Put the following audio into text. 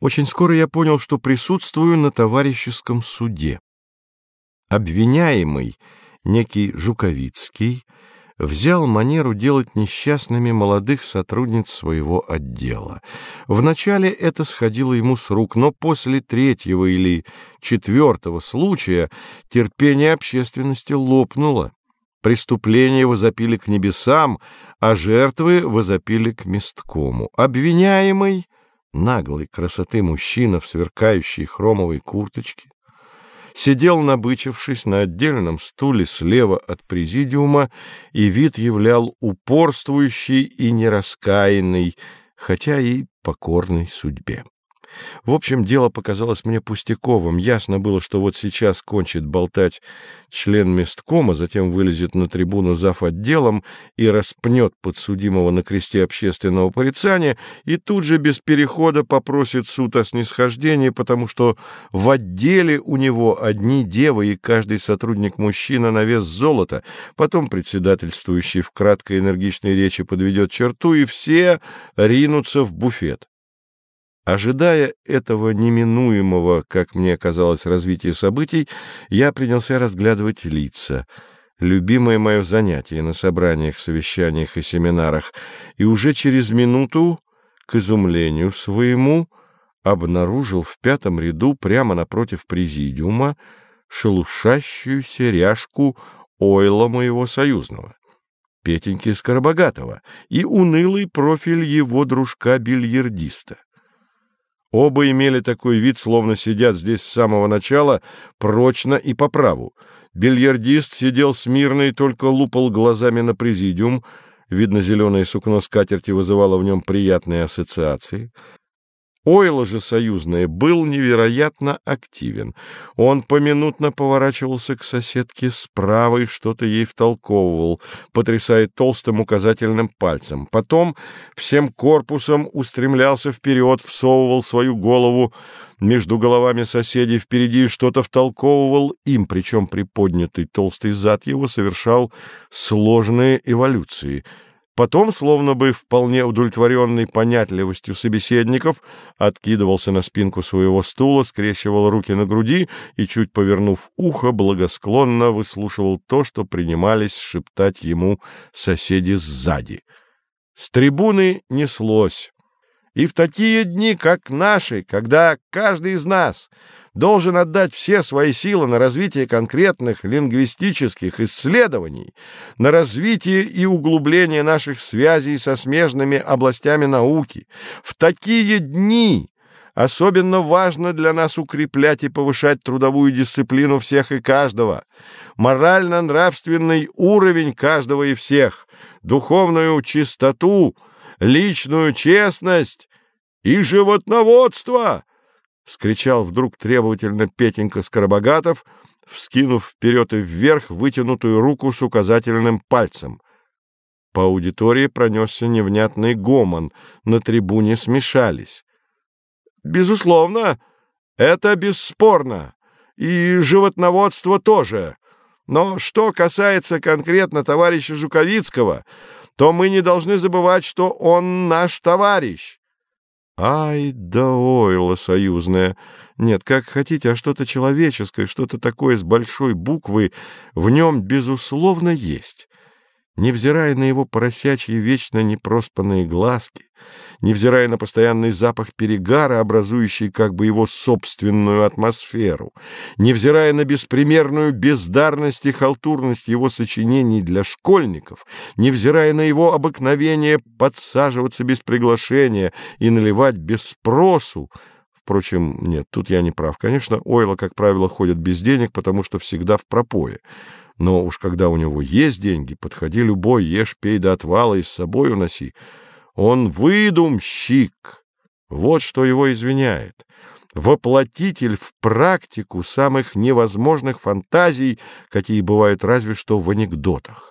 Очень скоро я понял, что присутствую на товарищеском суде. Обвиняемый, некий Жуковицкий, взял манеру делать несчастными молодых сотрудниц своего отдела. Вначале это сходило ему с рук, но после третьего или четвертого случая терпение общественности лопнуло. Преступления возопили к небесам, а жертвы возопили к месткому. Обвиняемый, наглой красоты мужчина в сверкающей хромовой курточке, сидел, набычившись на отдельном стуле слева от президиума, и вид являл упорствующий и нераскаянный, хотя и покорный судьбе. В общем, дело показалось мне пустяковым. Ясно было, что вот сейчас кончит болтать член месткома, затем вылезет на трибуну зав. отделом и распнет подсудимого на кресте общественного порицания, и тут же без перехода попросит суд о снисхождении, потому что в отделе у него одни девы и каждый сотрудник мужчина на вес золота, потом председательствующий в краткой энергичной речи подведет черту, и все ринутся в буфет. Ожидая этого неминуемого, как мне казалось, развития событий, я принялся разглядывать лица, любимое мое занятие на собраниях, совещаниях и семинарах, и уже через минуту, к изумлению своему, обнаружил в пятом ряду прямо напротив президиума шелушащуюся ряжку ойла моего союзного. Петеньки Скоробогатова и унылый профиль его дружка-бильярдиста. Оба имели такой вид, словно сидят здесь с самого начала, прочно и по праву. Бильярдист сидел смирно и только лупал глазами на президиум. Видно, зеленое сукно скатерти вызывало в нем приятные ассоциации. Ойло же союзное был невероятно активен. Он поминутно поворачивался к соседке справа и что-то ей втолковывал, потрясая толстым указательным пальцем. Потом всем корпусом устремлялся вперед, всовывал свою голову между головами соседей впереди что-то втолковывал им, причем приподнятый толстый зад его совершал сложные эволюции — Потом, словно бы вполне удовлетворенный понятливостью собеседников, откидывался на спинку своего стула, скрещивал руки на груди и, чуть повернув ухо, благосклонно выслушивал то, что принимались шептать ему соседи сзади. С трибуны неслось. И в такие дни, как наши, когда каждый из нас должен отдать все свои силы на развитие конкретных лингвистических исследований, на развитие и углубление наших связей со смежными областями науки. В такие дни особенно важно для нас укреплять и повышать трудовую дисциплину всех и каждого, морально-нравственный уровень каждого и всех, духовную чистоту, личную честность и животноводство, — вскричал вдруг требовательно Петенька Скоробогатов, вскинув вперед и вверх вытянутую руку с указательным пальцем. По аудитории пронесся невнятный гомон, на трибуне смешались. — Безусловно, это бесспорно, и животноводство тоже. Но что касается конкретно товарища Жуковицкого, то мы не должны забывать, что он наш товарищ. Ай да ойло союзное! Нет, как хотите, а что-то человеческое, что-то такое с большой буквы в нем, безусловно, есть невзирая на его поросячьи вечно непроспанные глазки, невзирая на постоянный запах перегара, образующий как бы его собственную атмосферу, невзирая на беспримерную бездарность и халтурность его сочинений для школьников, невзирая на его обыкновение подсаживаться без приглашения и наливать без спросу, Впрочем, нет, тут я не прав. Конечно, Ойла, как правило, ходит без денег, потому что всегда в пропое. Но уж когда у него есть деньги, подходи любой, ешь, пей до отвала и с собой уноси. Он выдумщик. Вот что его извиняет. Воплотитель в практику самых невозможных фантазий, какие бывают разве что в анекдотах.